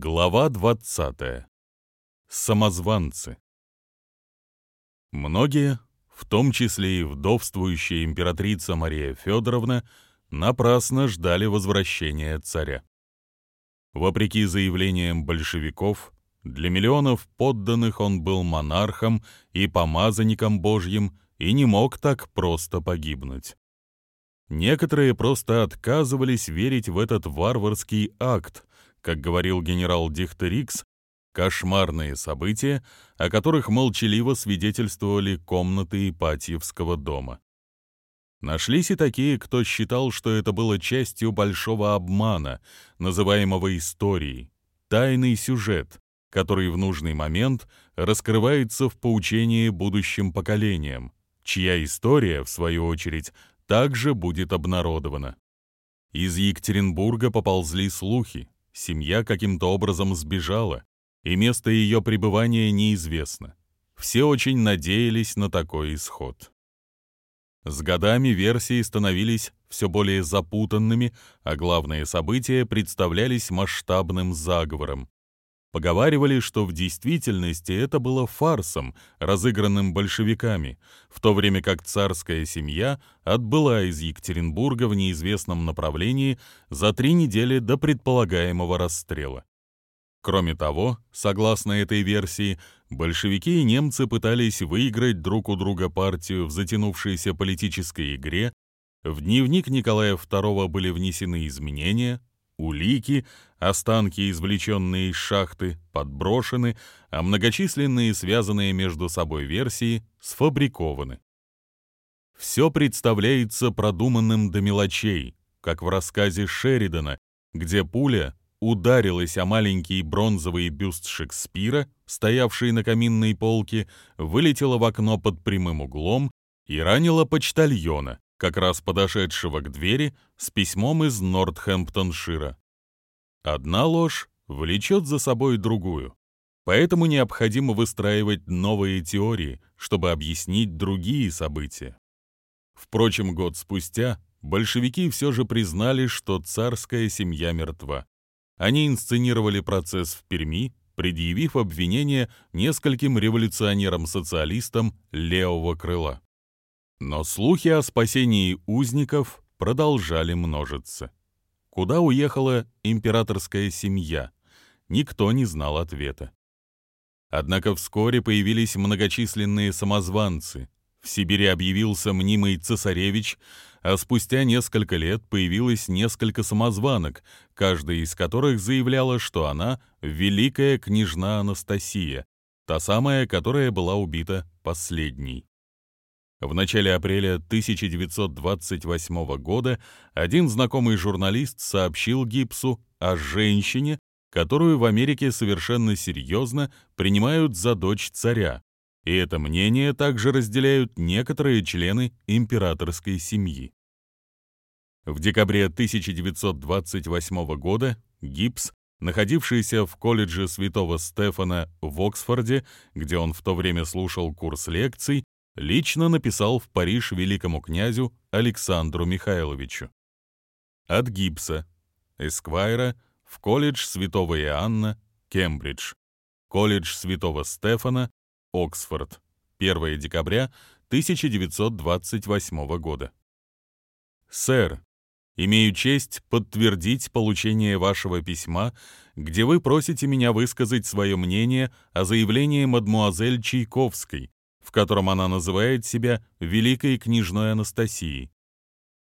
Глава 20. Самозванцы. Многие, в том числе и вдовствующая императрица Мария Федоровна, напрасно ждали возвращения царя. Вопреки заявлениям большевиков, для миллионов подданных он был монархом и помазанником Божьим и не мог так просто погибнуть. Некоторые просто отказывались верить в этот варварский акт, как говорил генерал Дихтерикс, кошмарные события, о которых молчаливо свидетельствовали комнаты Ипатьевского дома. Нашлись и такие, кто считал, что это было частью большого обмана, называемого историей, тайный сюжет, который в нужный момент раскрывается в поучении будущим поколениям, чья история, в свою очередь, также будет обнародована. Из Екатеринбурга поползли слухи, Семья каким-то образом сбежала, и место ее пребывания неизвестно. Все очень надеялись на такой исход. С годами версии становились все более запутанными, а главные события представлялись масштабным заговором. Поговаривали, что в действительности это было фарсом, разыгранным большевиками, в то время как царская семья отбыла из Екатеринбурга в неизвестном направлении за три недели до предполагаемого расстрела. Кроме того, согласно этой версии, большевики и немцы пытались выиграть друг у друга партию в затянувшейся политической игре, в дневник Николая II были внесены изменения, улики, останки, извлеченные из шахты, подброшены, а многочисленные связанные между собой версии сфабрикованы. Все представляется продуманным до мелочей, как в рассказе Шеридана, где пуля ударилась о маленький бронзовый бюст Шекспира, стоявший на каминной полке, вылетела в окно под прямым углом и ранила почтальона, как раз подошедшего к двери с письмом из Нортхэмптоншира. Одна ложь влечет за собой другую, поэтому необходимо выстраивать новые теории, чтобы объяснить другие события. Впрочем, год спустя большевики все же признали, что царская семья мертва. Они инсценировали процесс в Перми, предъявив обвинение нескольким революционерам-социалистам левого крыла. Но слухи о спасении узников продолжали множиться. Куда уехала императорская семья? Никто не знал ответа. Однако вскоре появились многочисленные самозванцы. В Сибири объявился мнимый цесаревич, а спустя несколько лет появилось несколько самозванок, каждая из которых заявляла, что она — великая княжна Анастасия, та самая, которая была убита последней. В начале апреля 1928 года один знакомый журналист сообщил Гипсу о женщине, которую в Америке совершенно серьезно принимают за дочь царя, и это мнение также разделяют некоторые члены императорской семьи. В декабре 1928 года Гипс, находившийся в колледже Святого Стефана в Оксфорде, где он в то время слушал курс лекций, лично написал в Париж великому князю Александру Михайловичу. От Гибса, Эсквайра, в колледж Святого Иоанна, Кембридж, колледж Святого Стефана, Оксфорд, 1 декабря 1928 года. Сэр, имею честь подтвердить получение вашего письма, где вы просите меня высказать свое мнение о заявлении мадмуазель Чайковской, в котором она называет себя великой княжной Анастасией.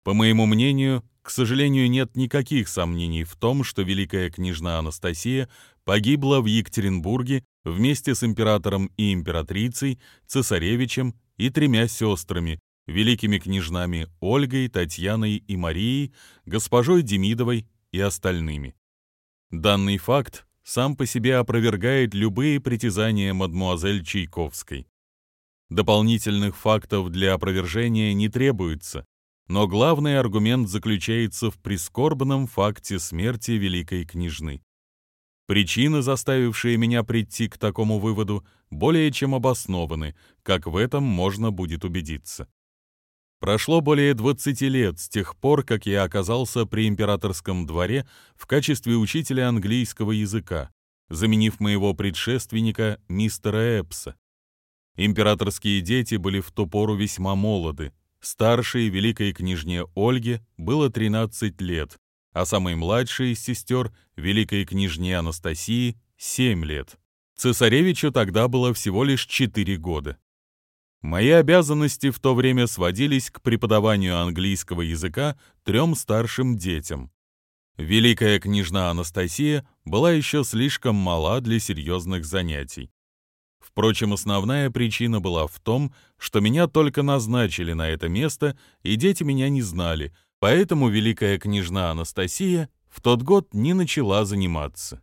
По моему мнению, к сожалению, нет никаких сомнений в том, что великая княжна Анастасия погибла в Екатеринбурге вместе с императором и императрицей, цесаревичем и тремя сестрами, великими княжнами Ольгой, Татьяной и Марией, госпожой Демидовой и остальными. Данный факт сам по себе опровергает любые притязания мадмуазель Чайковской. Дополнительных фактов для опровержения не требуется, но главный аргумент заключается в прискорбном факте смерти великой княжны. Причины, заставившие меня прийти к такому выводу, более чем обоснованы, как в этом можно будет убедиться. Прошло более 20 лет с тех пор, как я оказался при императорском дворе в качестве учителя английского языка, заменив моего предшественника мистера Эпса. Императорские дети были в ту пору весьма молоды. Старшей великой княжне Ольге было 13 лет, а самой младшей из сестер, великой княжне Анастасии, 7 лет. Цесаревичу тогда было всего лишь 4 года. Мои обязанности в то время сводились к преподаванию английского языка трем старшим детям. Великая княжна Анастасия была еще слишком мала для серьезных занятий. Впрочем, основная причина была в том, что меня только назначили на это место, и дети меня не знали, поэтому великая княжна Анастасия в тот год не начала заниматься.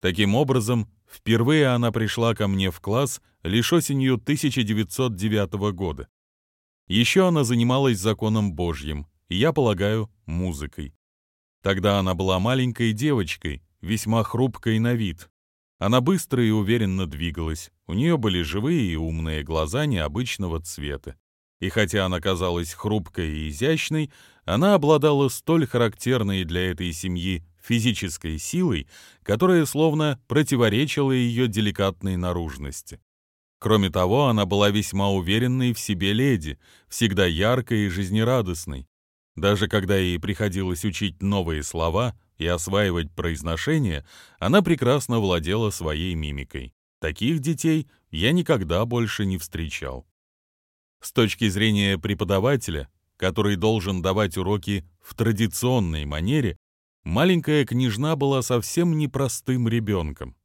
Таким образом, впервые она пришла ко мне в класс лишь осенью 1909 года. Еще она занималась законом Божьим, и, я полагаю, музыкой. Тогда она была маленькой девочкой, весьма хрупкой на вид. Она быстро и уверенно двигалась, у нее были живые и умные глаза необычного цвета. И хотя она казалась хрупкой и изящной, она обладала столь характерной для этой семьи физической силой, которая словно противоречила ее деликатной наружности. Кроме того, она была весьма уверенной в себе леди, всегда яркой и жизнерадостной. Даже когда ей приходилось учить новые слова и осваивать произношение, она прекрасно владела своей мимикой. Таких детей я никогда больше не встречал. С точки зрения преподавателя, который должен давать уроки в традиционной манере, маленькая княжна была совсем непростым ребенком.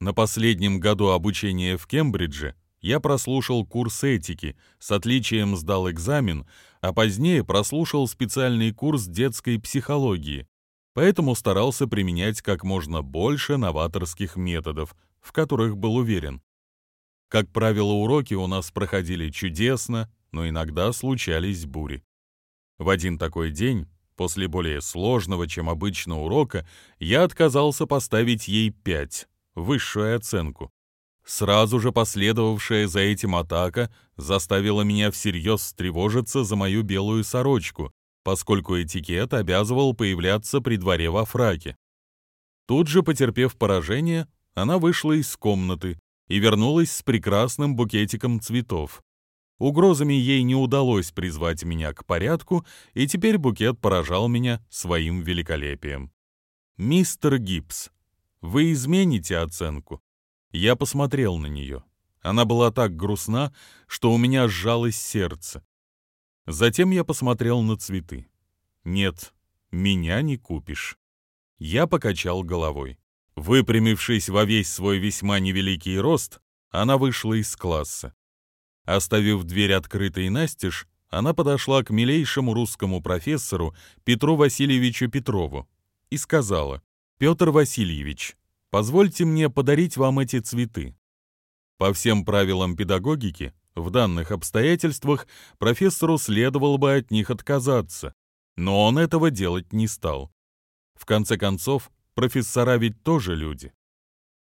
На последнем году обучения в Кембридже я прослушал курс этики, с отличием сдал экзамен, а позднее прослушал специальный курс детской психологии, поэтому старался применять как можно больше новаторских методов, в которых был уверен. Как правило, уроки у нас проходили чудесно, но иногда случались бури. В один такой день, после более сложного, чем обычно урока, я отказался поставить ей пять высшую оценку. Сразу же последовавшая за этим атака заставила меня всерьез встревожиться за мою белую сорочку, поскольку этикет обязывал появляться при дворе во фраке. Тут же, потерпев поражение, она вышла из комнаты и вернулась с прекрасным букетиком цветов. Угрозами ей не удалось призвать меня к порядку, и теперь букет поражал меня своим великолепием. «Мистер Гибс, вы измените оценку. Я посмотрел на нее. Она была так грустна, что у меня сжалось сердце. Затем я посмотрел на цветы. Нет, меня не купишь. Я покачал головой. Выпрямившись во весь свой весьма невеликий рост, она вышла из класса. Оставив дверь открытой настежь, она подошла к милейшему русскому профессору Петру Васильевичу Петрову и сказала, Петр Васильевич, позвольте мне подарить вам эти цветы. По всем правилам педагогики, в данных обстоятельствах профессору следовало бы от них отказаться, но он этого делать не стал. В конце концов, профессора ведь тоже люди.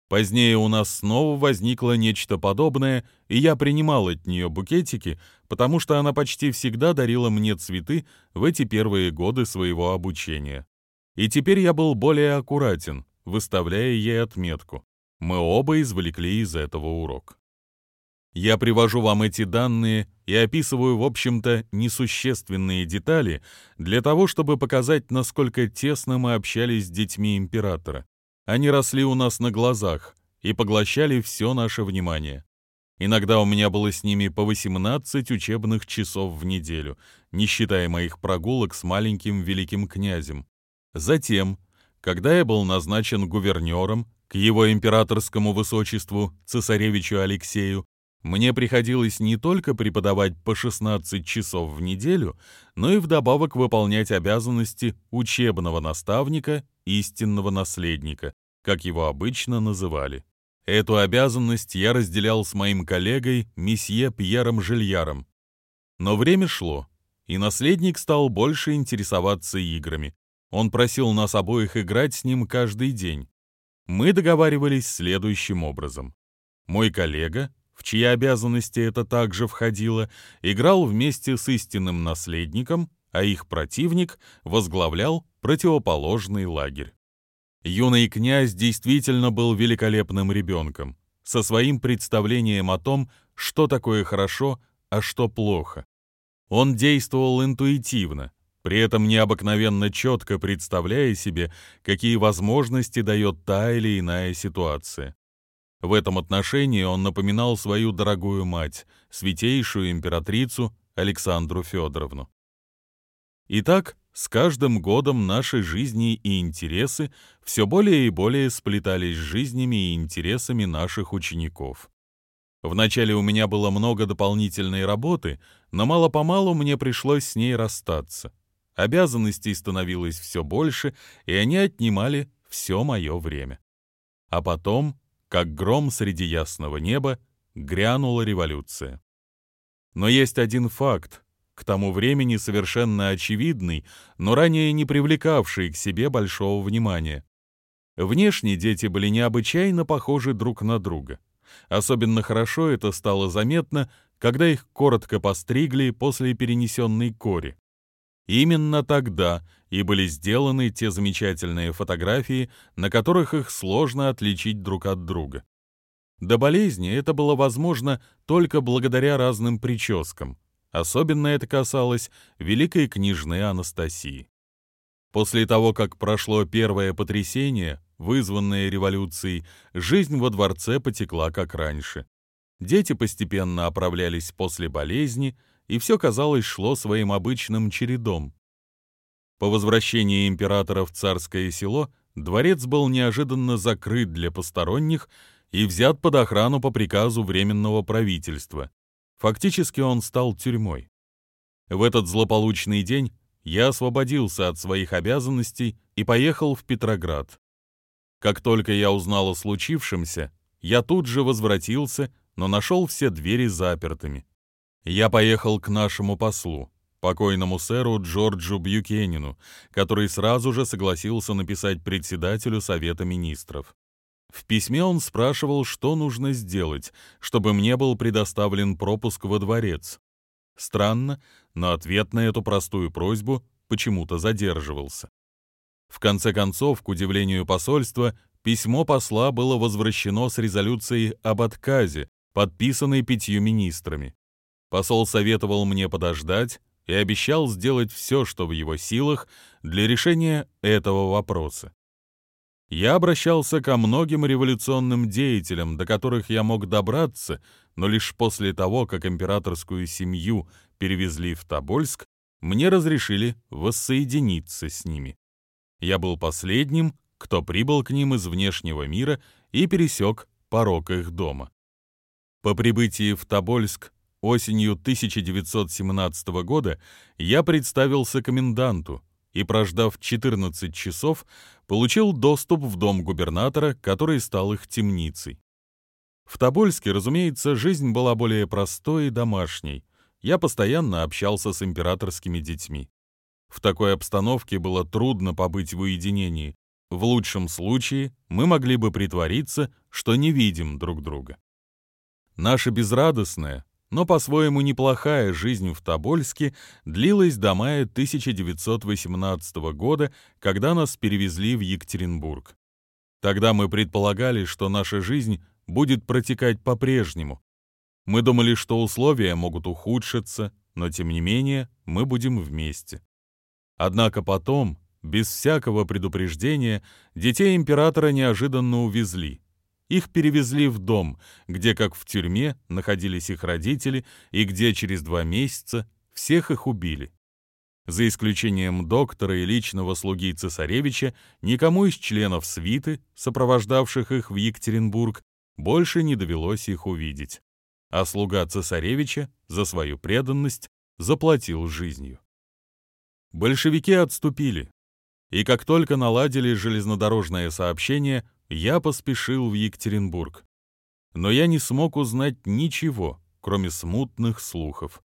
Позднее у нас снова возникло нечто подобное, и я принимал от нее букетики, потому что она почти всегда дарила мне цветы в эти первые годы своего обучения. И теперь я был более аккуратен, выставляя ей отметку. Мы оба извлекли из этого урок. Я привожу вам эти данные и описываю, в общем-то, несущественные детали для того, чтобы показать, насколько тесно мы общались с детьми императора. Они росли у нас на глазах и поглощали все наше внимание. Иногда у меня было с ними по 18 учебных часов в неделю, не считая моих прогулок с маленьким великим князем. Затем, когда я был назначен гувернером к его императорскому высочеству, цесаревичу Алексею, мне приходилось не только преподавать по 16 часов в неделю, но и вдобавок выполнять обязанности учебного наставника, истинного наследника, как его обычно называли. Эту обязанность я разделял с моим коллегой, месье Пьером Жильяром. Но время шло, и наследник стал больше интересоваться играми, он просил нас обоих играть с ним каждый день. Мы договаривались следующим образом. Мой коллега в чьи обязанности это также входило, играл вместе с истинным наследником, а их противник возглавлял противоположный лагерь. Юный князь действительно был великолепным ребенком, со своим представлением о том, что такое хорошо, а что плохо. Он действовал интуитивно, при этом необыкновенно четко представляя себе, какие возможности дает та или иная ситуация. В этом отношении он напоминал свою дорогую мать, святейшую императрицу Александру Федоровну. Итак, с каждым годом наши жизни и интересы все более и более сплетались с жизнями и интересами наших учеников. Вначале у меня было много дополнительной работы, но мало-помалу мне пришлось с ней расстаться. Обязанностей становилось все больше, и они отнимали все мое время. А потом как гром среди ясного неба, грянула революция. Но есть один факт, к тому времени совершенно очевидный, но ранее не привлекавший к себе большого внимания. Внешне дети были необычайно похожи друг на друга. Особенно хорошо это стало заметно, когда их коротко постригли после перенесенной кори. Именно тогда и были сделаны те замечательные фотографии, на которых их сложно отличить друг от друга. До болезни это было возможно только благодаря разным прическам. Особенно это касалось великой княжны Анастасии. После того, как прошло первое потрясение, вызванное революцией, жизнь во дворце потекла как раньше. Дети постепенно оправлялись после болезни, и все, казалось, шло своим обычным чередом. По возвращении императора в царское село дворец был неожиданно закрыт для посторонних и взят под охрану по приказу Временного правительства. Фактически он стал тюрьмой. В этот злополучный день я освободился от своих обязанностей и поехал в Петроград. Как только я узнал о случившемся, я тут же возвратился, но нашел все двери запертыми. Я поехал к нашему послу, покойному сэру Джорджу Бьюкенину, который сразу же согласился написать председателю Совета министров. В письме он спрашивал, что нужно сделать, чтобы мне был предоставлен пропуск во дворец. Странно, но ответ на эту простую просьбу почему-то задерживался. В конце концов, к удивлению посольства, письмо посла было возвращено с резолюцией об отказе, подписанной пятью министрами. Посол советовал мне подождать и обещал сделать все, что в его силах, для решения этого вопроса. Я обращался ко многим революционным деятелям, до которых я мог добраться, но лишь после того, как императорскую семью перевезли в Тобольск, мне разрешили воссоединиться с ними. Я был последним, кто прибыл к ним из внешнего мира и пересек порог их дома. По прибытии в Тобольск Осенью 1917 года я представился коменданту и, прождав 14 часов, получил доступ в дом губернатора, который стал их темницей. В Тобольске, разумеется, жизнь была более простой и домашней. Я постоянно общался с императорскими детьми. В такой обстановке было трудно побыть в уединении. В лучшем случае мы могли бы притвориться, что не видим друг друга. Наша безрадостная, но по-своему неплохая жизнь в Тобольске длилась до мая 1918 года, когда нас перевезли в Екатеринбург. Тогда мы предполагали, что наша жизнь будет протекать по-прежнему. Мы думали, что условия могут ухудшиться, но тем не менее мы будем вместе. Однако потом, без всякого предупреждения, детей императора неожиданно увезли. Их перевезли в дом, где, как в тюрьме, находились их родители и где через два месяца всех их убили. За исключением доктора и личного слуги цесаревича, никому из членов свиты, сопровождавших их в Екатеринбург, больше не довелось их увидеть. А слуга цесаревича за свою преданность заплатил жизнью. Большевики отступили, и как только наладили железнодорожное сообщение, я поспешил в Екатеринбург. Но я не смог узнать ничего, кроме смутных слухов.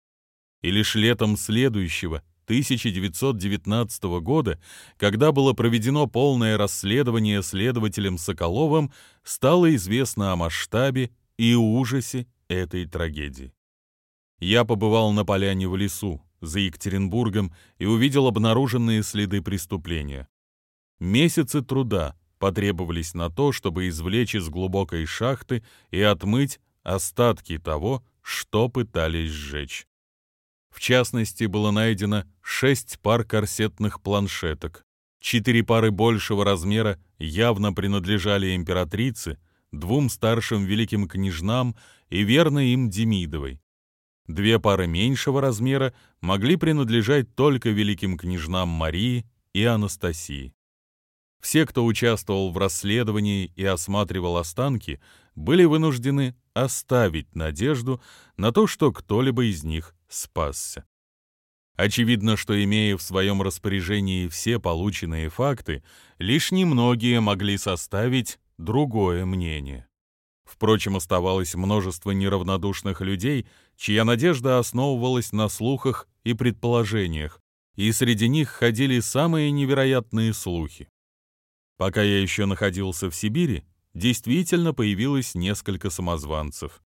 И лишь летом следующего, 1919 года, когда было проведено полное расследование следователем Соколовым, стало известно о масштабе и ужасе этой трагедии. Я побывал на поляне в лесу, за Екатеринбургом, и увидел обнаруженные следы преступления. Месяцы труда потребовались на то, чтобы извлечь из глубокой шахты и отмыть остатки того, что пытались сжечь. В частности, было найдено шесть пар корсетных планшеток. Четыре пары большего размера явно принадлежали императрице, двум старшим великим княжнам и верно им Демидовой. Две пары меньшего размера могли принадлежать только великим княжнам Марии и Анастасии. Все, кто участвовал в расследовании и осматривал останки, были вынуждены оставить надежду на то, что кто-либо из них спасся. Очевидно, что, имея в своем распоряжении все полученные факты, лишь немногие могли составить другое мнение. Впрочем, оставалось множество неравнодушных людей, чья надежда основывалась на слухах и предположениях, и среди них ходили самые невероятные слухи. Пока я еще находился в Сибири, действительно появилось несколько самозванцев.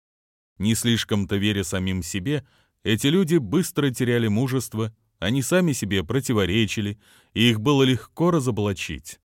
Не слишком-то веря самим себе, эти люди быстро теряли мужество, они сами себе противоречили, и их было легко разоблачить.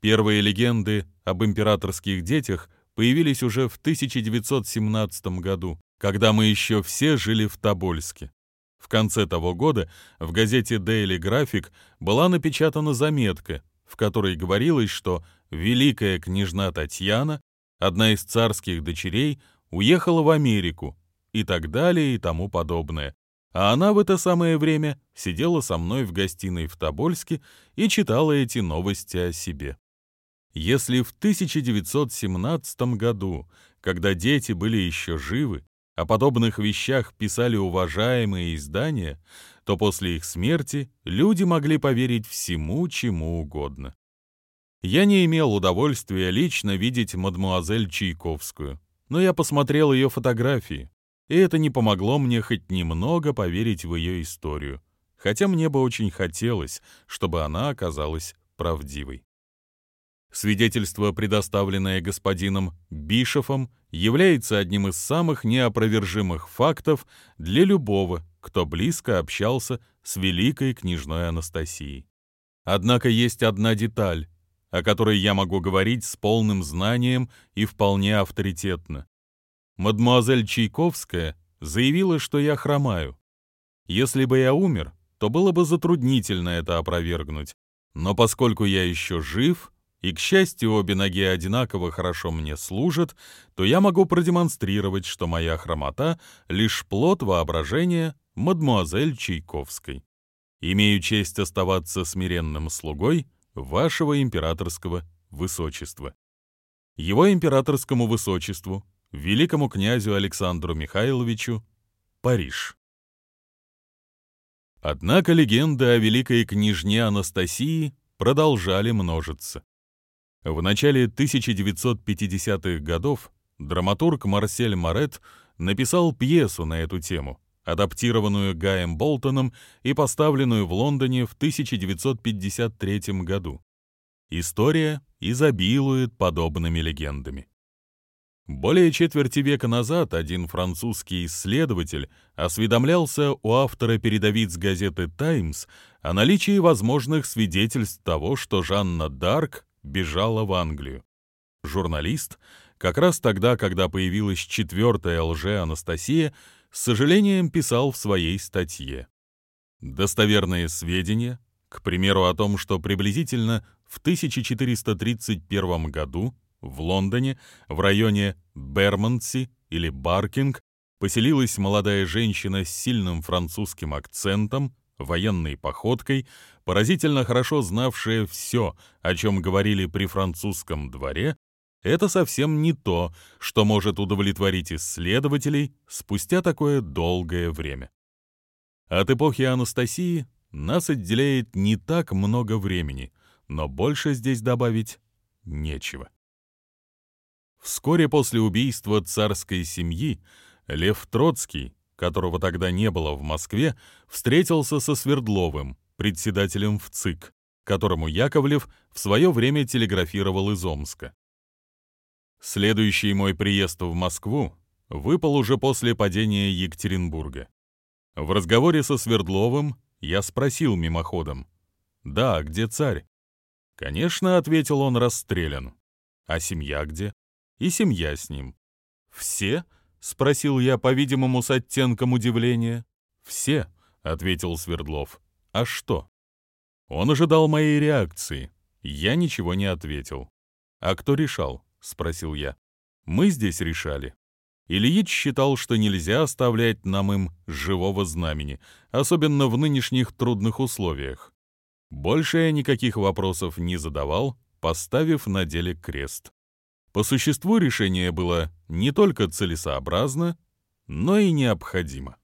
Первые легенды об императорских детях появились уже в 1917 году, когда мы еще все жили в Тобольске. В конце того года в газете Daily Graphic была напечатана заметка, в которой говорилось, что великая княжна Татьяна, одна из царских дочерей, уехала в Америку и так далее и тому подобное. А она в это самое время сидела со мной в гостиной в Тобольске и читала эти новости о себе. Если в 1917 году, когда дети были еще живы, о подобных вещах писали уважаемые издания, то после их смерти люди могли поверить всему, чему угодно. Я не имел удовольствия лично видеть мадмуазель Чайковскую, но я посмотрел ее фотографии, и это не помогло мне хоть немного поверить в ее историю, хотя мне бы очень хотелось, чтобы она оказалась правдивой. Свидетельство, предоставленное господином Бишофом, является одним из самых неопровержимых фактов для любого, кто близко общался с великой княжной Анастасией. Однако есть одна деталь, о которой я могу говорить с полным знанием и вполне авторитетно. Мадмуазель Чайковская заявила, что я хромаю. Если бы я умер, то было бы затруднительно это опровергнуть. Но поскольку я еще жив, и, к счастью, обе ноги одинаково хорошо мне служат, то я могу продемонстрировать, что моя хромота — лишь плод воображения мадмуазель Чайковской. Имею честь оставаться смиренным слугой вашего императорского высочества. Его императорскому высочеству, великому князю Александру Михайловичу, Париж. Однако легенды о великой княжне Анастасии продолжали множиться. В начале 1950-х годов драматург Марсель Морет написал пьесу на эту тему, адаптированную Гаем Болтоном и поставленную в Лондоне в 1953 году. История изобилует подобными легендами. Более четверти века назад один французский исследователь осведомлялся у автора передовиц газеты «Таймс» о наличии возможных свидетельств того, что Жанна Дарк бежала в Англию. Журналист, как раз тогда, когда появилась четвертая лже-Анастасия, с сожалением писал в своей статье. Достоверные сведения, к примеру, о том, что приблизительно в 1431 году в Лондоне, в районе Бермонтси или Баркинг, поселилась молодая женщина с сильным французским акцентом, военной походкой, поразительно хорошо знавшая все, о чем говорили при французском дворе, это совсем не то, что может удовлетворить исследователей спустя такое долгое время. От эпохи Анастасии нас отделяет не так много времени, но больше здесь добавить нечего. Вскоре после убийства царской семьи Лев Троцкий которого тогда не было в Москве, встретился со Свердловым, председателем в ЦИК, которому Яковлев в свое время телеграфировал из Омска. Следующий мой приезд в Москву выпал уже после падения Екатеринбурга. В разговоре со Свердловым я спросил мимоходом. «Да, где царь?» «Конечно», — ответил он, — «расстрелян». «А семья где?» «И семья с ним». «Все?» — спросил я, по-видимому, с оттенком удивления. «Все», — ответил Свердлов. «А что?» Он ожидал моей реакции. Я ничего не ответил. «А кто решал?» — спросил я. «Мы здесь решали». Ильич считал, что нельзя оставлять нам им живого знамени, особенно в нынешних трудных условиях. Больше я никаких вопросов не задавал, поставив на деле крест. По существу решение было не только целесообразно, но и необходимо.